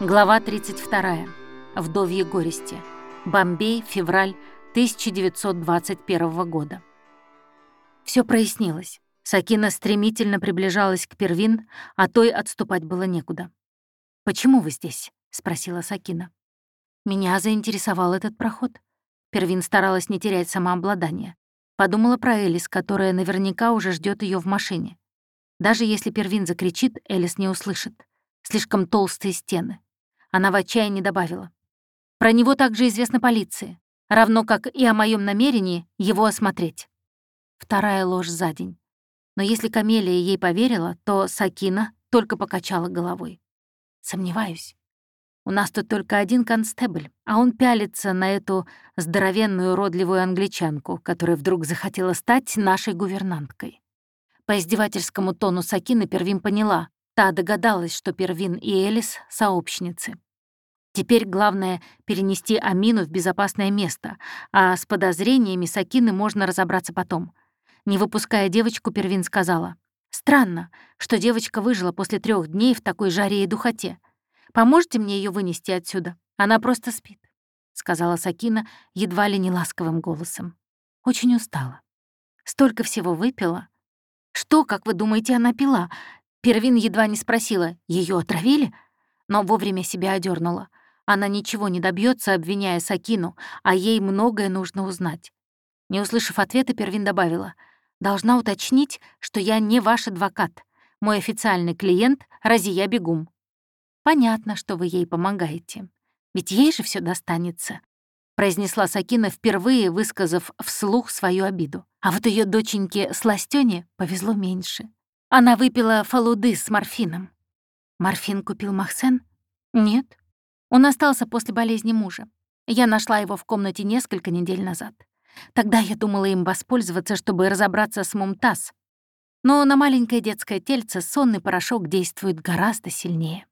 Глава 32. Вдовье горести. Бомбей, февраль 1921 года. Все прояснилось. Сакина стремительно приближалась к Первин, а той отступать было некуда. «Почему вы здесь?» — спросила Сакина. Меня заинтересовал этот проход. Первин старалась не терять самообладание. Подумала про Элис, которая наверняка уже ждет ее в машине. Даже если Первин закричит, Элис не услышит. Слишком толстые стены. Она в отчаянии добавила. Про него также известно полиции, равно как и о моем намерении его осмотреть. Вторая ложь за день. Но если Камелия ей поверила, то Сакина только покачала головой. Сомневаюсь. У нас тут только один констебль, а он пялится на эту здоровенную уродливую англичанку, которая вдруг захотела стать нашей гувернанткой. По издевательскому тону Сакины Первин поняла, та догадалась, что Первин и Элис — сообщницы. Теперь главное — перенести Амину в безопасное место, а с подозрениями Сакины можно разобраться потом. Не выпуская девочку, Первин сказала, «Странно, что девочка выжила после трех дней в такой жаре и духоте. Поможете мне ее вынести отсюда? Она просто спит», — сказала Сакина едва ли не ласковым голосом. Очень устала. Столько всего выпила. Что, как вы думаете, она пила? Первин едва не спросила, ее отравили? Но вовремя себя одернула. Она ничего не добьется, обвиняя Сакину, а ей многое нужно узнать. Не услышав ответа, Первин добавила, «Должна уточнить, что я не ваш адвокат. Мой официальный клиент — Разия Бегум». Понятно, что вы ей помогаете. Ведь ей же все достанется, произнесла Сакина, впервые высказав вслух свою обиду. А вот ее доченьке Сластёне повезло меньше. Она выпила фалуды с морфином. Морфин купил Махсен? Нет. Он остался после болезни мужа. Я нашла его в комнате несколько недель назад. Тогда я думала им воспользоваться, чтобы разобраться с Мумтаз. Но на маленькое детское тельце сонный порошок действует гораздо сильнее.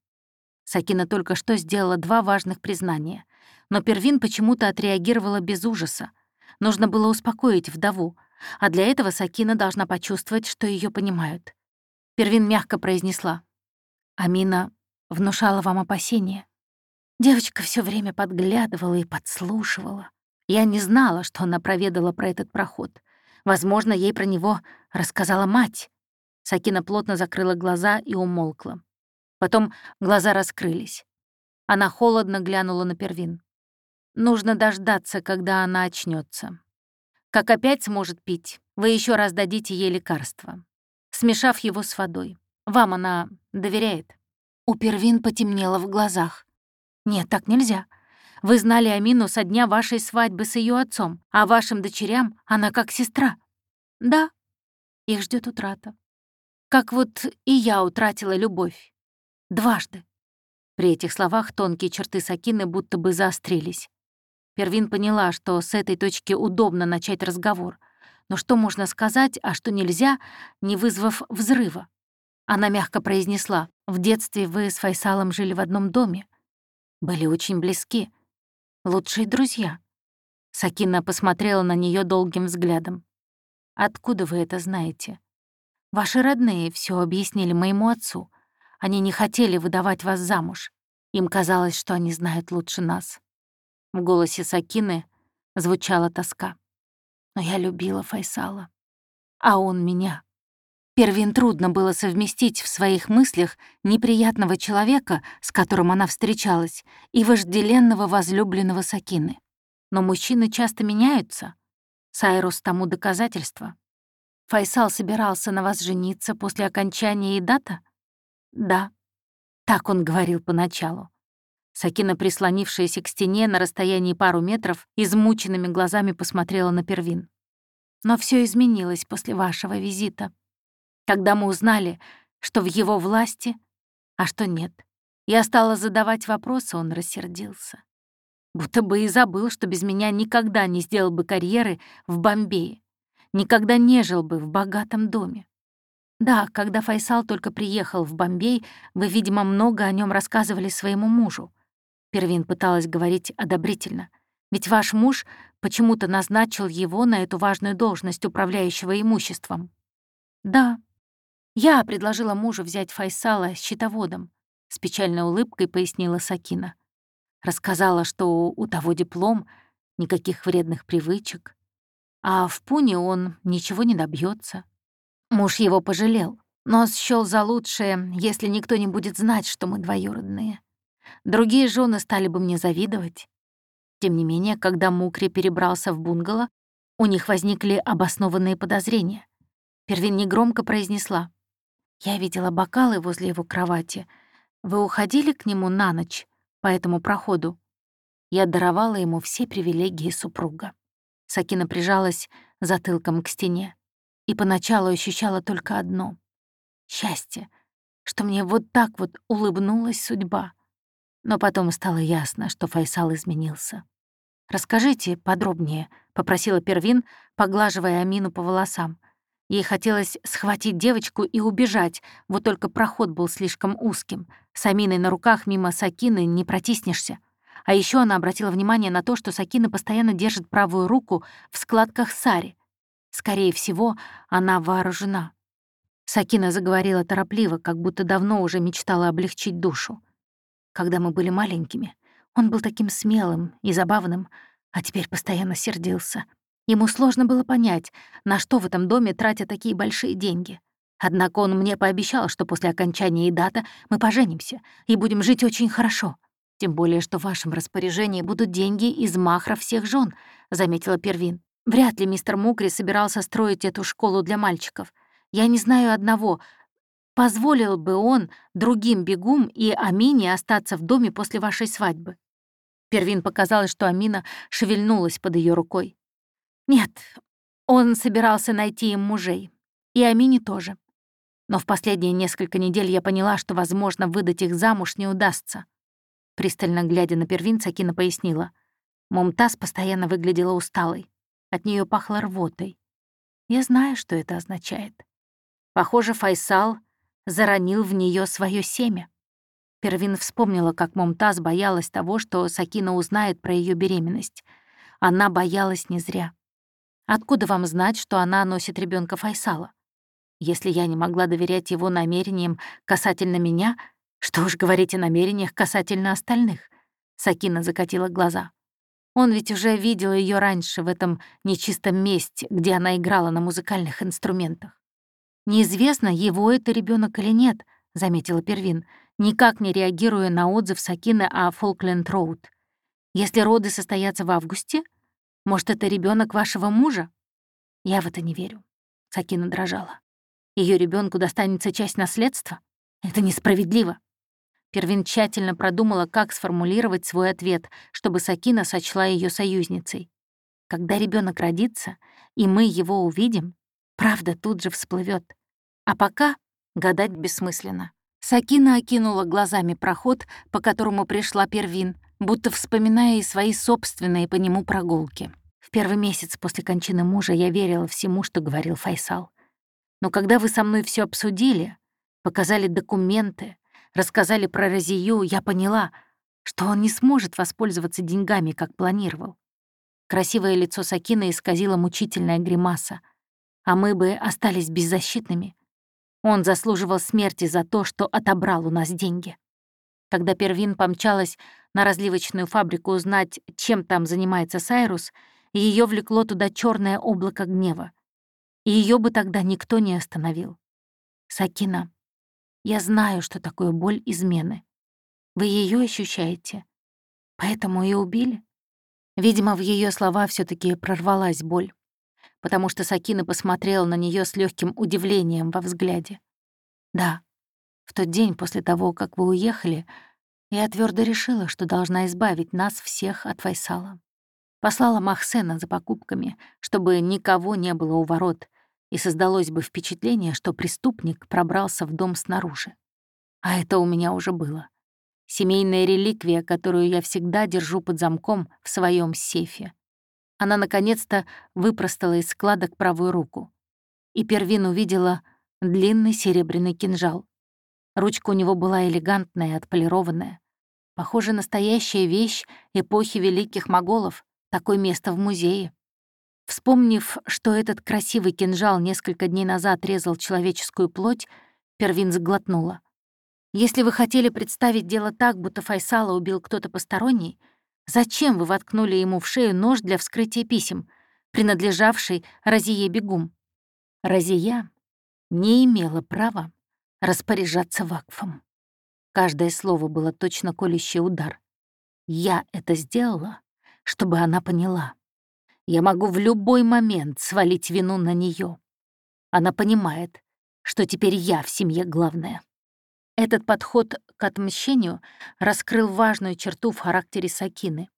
Сакина только что сделала два важных признания, но Первин почему-то отреагировала без ужаса. Нужно было успокоить вдову, а для этого Сакина должна почувствовать, что ее понимают. Первин мягко произнесла. «Амина внушала вам опасения. Девочка все время подглядывала и подслушивала. Я не знала, что она проведала про этот проход. Возможно, ей про него рассказала мать». Сакина плотно закрыла глаза и умолкла. Потом глаза раскрылись. Она холодно глянула на Первин. Нужно дождаться, когда она очнется. Как опять сможет пить, вы еще раз дадите ей лекарство, смешав его с водой. Вам она доверяет. У Первин потемнело в глазах. Нет, так нельзя. Вы знали Амину со дня вашей свадьбы с ее отцом, а вашим дочерям она как сестра. Да, их ждет утрата. Как вот и я утратила любовь. Дважды. При этих словах тонкие черты Сакины будто бы заострились. Первин поняла, что с этой точки удобно начать разговор. Но что можно сказать, а что нельзя, не вызвав взрыва? Она мягко произнесла, «В детстве вы с Файсалом жили в одном доме. Были очень близки. Лучшие друзья». Сакина посмотрела на нее долгим взглядом. «Откуда вы это знаете?» «Ваши родные все объяснили моему отцу. Они не хотели выдавать вас замуж. Им казалось, что они знают лучше нас. В голосе Сакины звучала тоска. Но я любила Файсала. А он меня. Первин трудно было совместить в своих мыслях неприятного человека, с которым она встречалась, и вожделенного возлюбленного Сакины. Но мужчины часто меняются. Сайрус тому доказательство. Файсал собирался на вас жениться после окончания Идата? «Да», — так он говорил поначалу. Сакина, прислонившаяся к стене на расстоянии пару метров, измученными глазами посмотрела на Первин. «Но все изменилось после вашего визита. Когда мы узнали, что в его власти, а что нет. Я стала задавать вопросы, он рассердился. Будто бы и забыл, что без меня никогда не сделал бы карьеры в Бомбее, никогда не жил бы в богатом доме. Да, когда Файсал только приехал в Бомбей, вы, видимо, много о нем рассказывали своему мужу. Первин пыталась говорить одобрительно. Ведь ваш муж почему-то назначил его на эту важную должность управляющего имуществом. Да. Я предложила мужу взять Файсала счетоводом. с печальной улыбкой пояснила Сакина. Рассказала, что у того диплом, никаких вредных привычек, а в Пуне он ничего не добьется. Муж его пожалел, но счёл за лучшее, если никто не будет знать, что мы двоюродные. Другие жены стали бы мне завидовать. Тем не менее, когда Мукри перебрался в бунгало, у них возникли обоснованные подозрения. Первин негромко произнесла. «Я видела бокалы возле его кровати. Вы уходили к нему на ночь по этому проходу?» Я даровала ему все привилегии супруга. Сакина прижалась затылком к стене и поначалу ощущала только одно — счастье, что мне вот так вот улыбнулась судьба. Но потом стало ясно, что Файсал изменился. «Расскажите подробнее», — попросила Первин, поглаживая Амину по волосам. Ей хотелось схватить девочку и убежать, вот только проход был слишком узким. С Аминой на руках мимо Сакины не протиснешься. А еще она обратила внимание на то, что Сакина постоянно держит правую руку в складках сари. Скорее всего, она вооружена. Сакина заговорила торопливо, как будто давно уже мечтала облегчить душу. Когда мы были маленькими, он был таким смелым и забавным, а теперь постоянно сердился. Ему сложно было понять, на что в этом доме тратят такие большие деньги. Однако он мне пообещал, что после окончания дата мы поженимся и будем жить очень хорошо. Тем более, что в вашем распоряжении будут деньги из махра всех жен, заметила Первин. Вряд ли мистер Мукри собирался строить эту школу для мальчиков. Я не знаю одного. Позволил бы он другим бегум и Амине остаться в доме после вашей свадьбы? Первин показалось, что Амина шевельнулась под ее рукой. Нет, он собирался найти им мужей. И Амине тоже. Но в последние несколько недель я поняла, что, возможно, выдать их замуж не удастся. Пристально глядя на первинца, Кина пояснила. Мумтаз постоянно выглядела усталой. От нее пахло рвотой. Я знаю, что это означает. Похоже, Файсал заронил в нее свое семя. Первин вспомнила, как Мумтаз боялась того, что Сакина узнает про ее беременность. Она боялась не зря. Откуда вам знать, что она носит ребенка Файсала? Если я не могла доверять его намерениям касательно меня, что уж говорить о намерениях касательно остальных? Сакина закатила глаза. Он ведь уже видел ее раньше в этом нечистом месте, где она играла на музыкальных инструментах. Неизвестно, его это ребенок или нет, заметила Первин, никак не реагируя на отзыв Сакины о Фолкленд-Роуд. Если роды состоятся в августе, может, это ребенок вашего мужа? Я в это не верю. Сакина дрожала. Ее ребенку достанется часть наследства? Это несправедливо. Первин тщательно продумала, как сформулировать свой ответ, чтобы Сакина сочла ее союзницей. Когда ребенок родится, и мы его увидим, правда тут же всплывет. А пока гадать бессмысленно. Сакина окинула глазами проход, по которому пришла Первин, будто вспоминая и свои собственные по нему прогулки. В первый месяц после кончины мужа я верила всему, что говорил Файсал. Но когда вы со мной все обсудили, показали документы, рассказали про Розию, я поняла, что он не сможет воспользоваться деньгами, как планировал. Красивое лицо Сакина исказило мучительная гримаса, а мы бы остались беззащитными. Он заслуживал смерти за то, что отобрал у нас деньги. Когда Первин помчалась на разливочную фабрику узнать, чем там занимается Сайрус, ее влекло туда черное облако гнева. И ее бы тогда никто не остановил. Сакина, я знаю, что такое боль измены. Вы ее ощущаете. Поэтому и убили. Видимо, в ее слова все таки прорвалась боль, потому что Сакина посмотрела на нее с легким удивлением во взгляде. Да, в тот день после того, как вы уехали, я твердо решила, что должна избавить нас всех от Файсала. Послала Махсена за покупками, чтобы никого не было у ворот, и создалось бы впечатление, что преступник пробрался в дом снаружи. А это у меня уже было. Семейная реликвия, которую я всегда держу под замком в своем сейфе. Она наконец-то выпростала из складок правую руку. И Первин увидела длинный серебряный кинжал. Ручка у него была элегантная, отполированная. Похоже, настоящая вещь эпохи великих моголов. Такое место в музее. Вспомнив, что этот красивый кинжал несколько дней назад резал человеческую плоть, Первин сглотнула. Если вы хотели представить дело так, будто Файсала убил кто-то посторонний, зачем вы воткнули ему в шею нож для вскрытия писем, принадлежавший Разие Бегум? Разия не имела права распоряжаться вакфом. Каждое слово было точно колющий удар. Я это сделала, чтобы она поняла. Я могу в любой момент свалить вину на нее. Она понимает, что теперь я в семье главная. Этот подход к отмщению раскрыл важную черту в характере Сакины.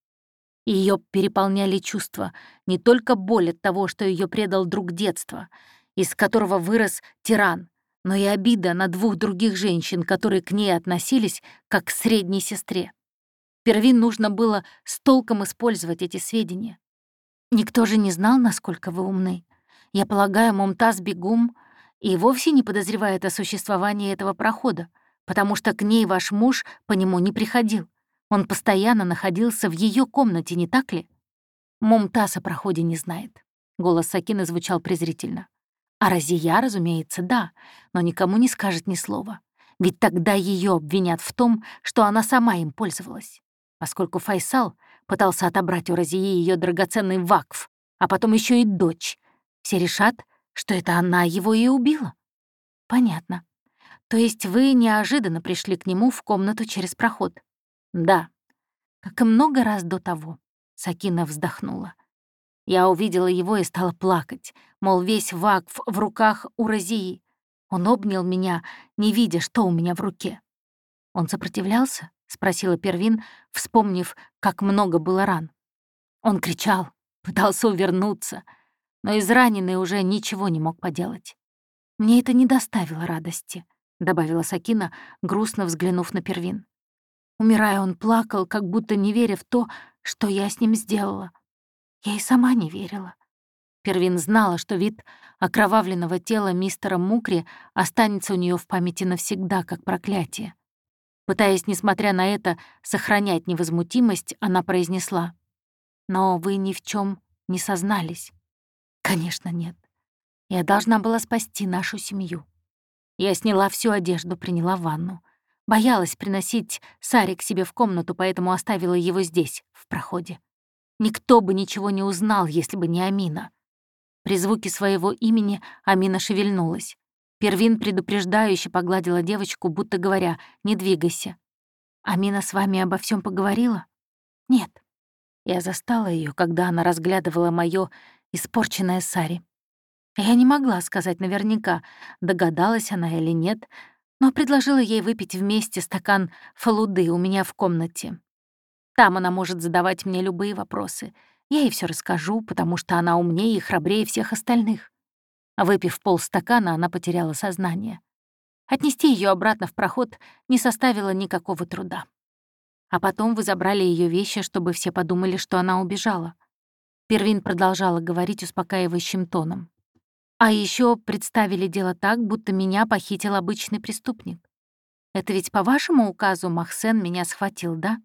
Ее переполняли чувства, не только боль от того, что ее предал друг детства, из которого вырос тиран, но и обида на двух других женщин, которые к ней относились как к средней сестре. Первин нужно было с толком использовать эти сведения. Никто же не знал, насколько вы умны. Я полагаю, Мумтаз Бегум и вовсе не подозревает о существовании этого прохода, потому что к ней ваш муж по нему не приходил. Он постоянно находился в ее комнате, не так ли? Мумтаз о проходе не знает. Голос Сакины звучал презрительно. А Разия, разумеется, да, но никому не скажет ни слова. Ведь тогда ее обвинят в том, что она сама им пользовалась. Поскольку Файсал пытался отобрать у Розии ее драгоценный вакф, а потом еще и дочь. Все решат, что это она его и убила. Понятно. То есть вы неожиданно пришли к нему в комнату через проход? Да. Как и много раз до того. Сакина вздохнула. Я увидела его и стала плакать, мол, весь вакф в руках у Розии. Он обнял меня, не видя, что у меня в руке. Он сопротивлялся? — спросила Первин, вспомнив, как много было ран. Он кричал, пытался увернуться, но израненный уже ничего не мог поделать. «Мне это не доставило радости», — добавила Сакина, грустно взглянув на Первин. Умирая, он плакал, как будто не веря в то, что я с ним сделала. Я и сама не верила. Первин знала, что вид окровавленного тела мистера Мукри останется у нее в памяти навсегда, как проклятие. Пытаясь, несмотря на это, сохранять невозмутимость, она произнесла. «Но вы ни в чем не сознались». «Конечно, нет. Я должна была спасти нашу семью. Я сняла всю одежду, приняла ванну. Боялась приносить Сари к себе в комнату, поэтому оставила его здесь, в проходе. Никто бы ничего не узнал, если бы не Амина». При звуке своего имени Амина шевельнулась. Первин предупреждающе погладила девочку, будто говоря, «Не двигайся». «Амина с вами обо всем поговорила?» «Нет». Я застала ее, когда она разглядывала моё испорченное сари. Я не могла сказать наверняка, догадалась она или нет, но предложила ей выпить вместе стакан фалуды у меня в комнате. Там она может задавать мне любые вопросы. Я ей все расскажу, потому что она умнее и храбрее всех остальных. Выпив полстакана, она потеряла сознание. Отнести ее обратно в проход не составило никакого труда. А потом вы забрали ее вещи, чтобы все подумали, что она убежала. Первин продолжала говорить успокаивающим тоном. А еще представили дело так, будто меня похитил обычный преступник. Это ведь по вашему указу Махсен меня схватил, да?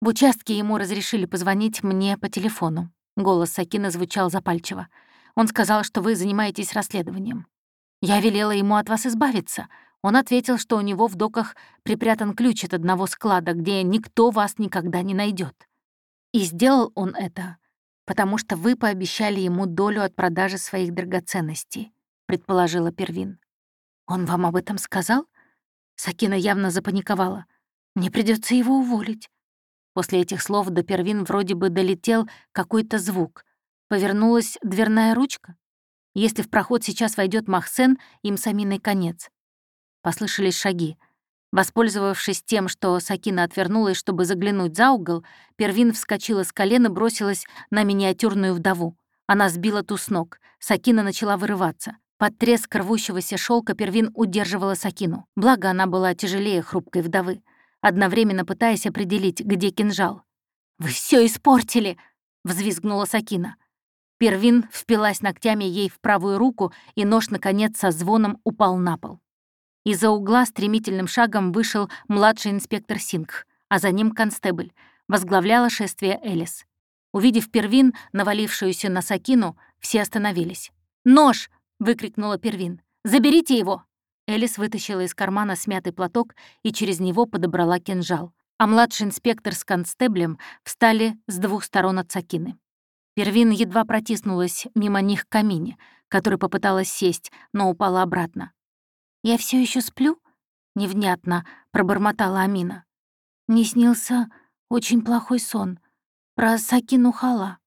В участке ему разрешили позвонить мне по телефону. Голос Сакина звучал запальчиво. Он сказал, что вы занимаетесь расследованием. Я велела ему от вас избавиться. Он ответил, что у него в доках припрятан ключ от одного склада, где никто вас никогда не найдет. И сделал он это, потому что вы пообещали ему долю от продажи своих драгоценностей, предположила Первин. Он вам об этом сказал? Сакина явно запаниковала. Мне придется его уволить. После этих слов до Первин вроде бы долетел какой-то звук — Повернулась дверная ручка. Если в проход сейчас войдет Махсен, им саминой конец. Послышались шаги. Воспользовавшись тем, что Сакина отвернулась, чтобы заглянуть за угол, Первин вскочила с колена и бросилась на миниатюрную вдову. Она сбила ту с ног. Сакина начала вырываться. Под треск рвущегося шелка Первин удерживала Сакину. Благо, она была тяжелее хрупкой вдовы, одновременно пытаясь определить, где кинжал. «Вы все испортили!» — взвизгнула Сакина. Первин впилась ногтями ей в правую руку, и нож, наконец, со звоном упал на пол. Из-за угла стремительным шагом вышел младший инспектор Сингх, а за ним констебль. Возглавляла шествие Элис. Увидев Первин, навалившуюся на Сакину, все остановились. «Нож!» — выкрикнула Первин. «Заберите его!» Элис вытащила из кармана смятый платок и через него подобрала кинжал, а младший инспектор с констеблем встали с двух сторон от Сакины. Первин едва протиснулась мимо них к камине, который попыталась сесть, но упала обратно. «Я все еще сплю?» — невнятно пробормотала Амина. «Мне снился очень плохой сон. Про Сакину Хала.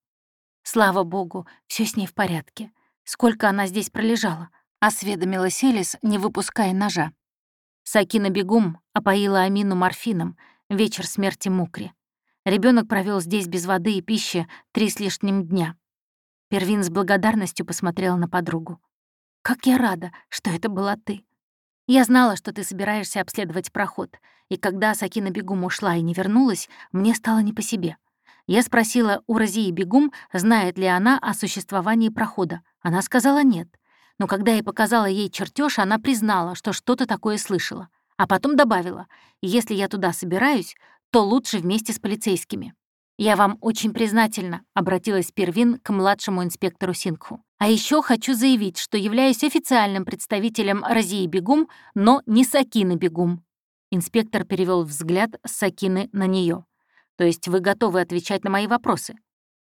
Слава богу, все с ней в порядке. Сколько она здесь пролежала?» — осведомилась Элис, не выпуская ножа. Сакина бегум опоила Амину морфином, вечер смерти Мукри. Ребенок провел здесь без воды и пищи три с лишним дня. Первин с благодарностью посмотрела на подругу. «Как я рада, что это была ты. Я знала, что ты собираешься обследовать проход, и когда Сакина Бегум ушла и не вернулась, мне стало не по себе. Я спросила у Розии Бегум, знает ли она о существовании прохода. Она сказала нет. Но когда я показала ей чертеж, она признала, что что-то такое слышала. А потом добавила, если я туда собираюсь, то лучше вместе с полицейскими. «Я вам очень признательна», — обратилась Первин к младшему инспектору Сингху. «А еще хочу заявить, что являюсь официальным представителем Розии Бегум, но не Сакины Бегум». Инспектор перевел взгляд с Сакины на нее. «То есть вы готовы отвечать на мои вопросы?»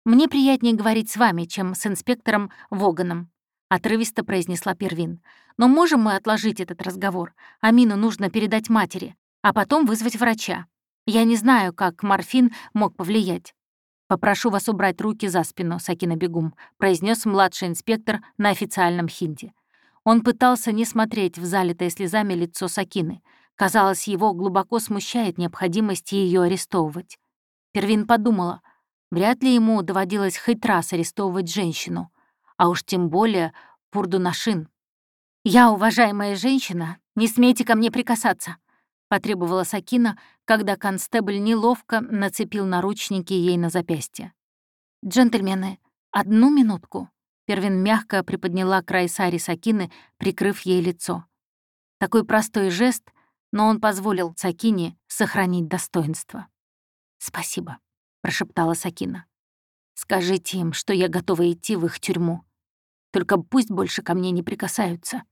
«Мне приятнее говорить с вами, чем с инспектором Воганом», — отрывисто произнесла Первин. «Но можем мы отложить этот разговор? Амину нужно передать матери, а потом вызвать врача. Я не знаю, как морфин мог повлиять. «Попрошу вас убрать руки за спину, Сакина Бегум», произнес младший инспектор на официальном хинде. Он пытался не смотреть в залитое слезами лицо Сакины. Казалось, его глубоко смущает необходимость ее арестовывать. Первин подумала, вряд ли ему доводилось хоть раз арестовывать женщину, а уж тем более Пурдунашин. «Я, уважаемая женщина, не смейте ко мне прикасаться», потребовала Сакина, когда констебль неловко нацепил наручники ей на запястье. «Джентльмены, одну минутку». Первин мягко приподняла край сари Сакины, прикрыв ей лицо. Такой простой жест, но он позволил Сакине сохранить достоинство. «Спасибо», — прошептала Сакина. «Скажите им, что я готова идти в их тюрьму. Только пусть больше ко мне не прикасаются».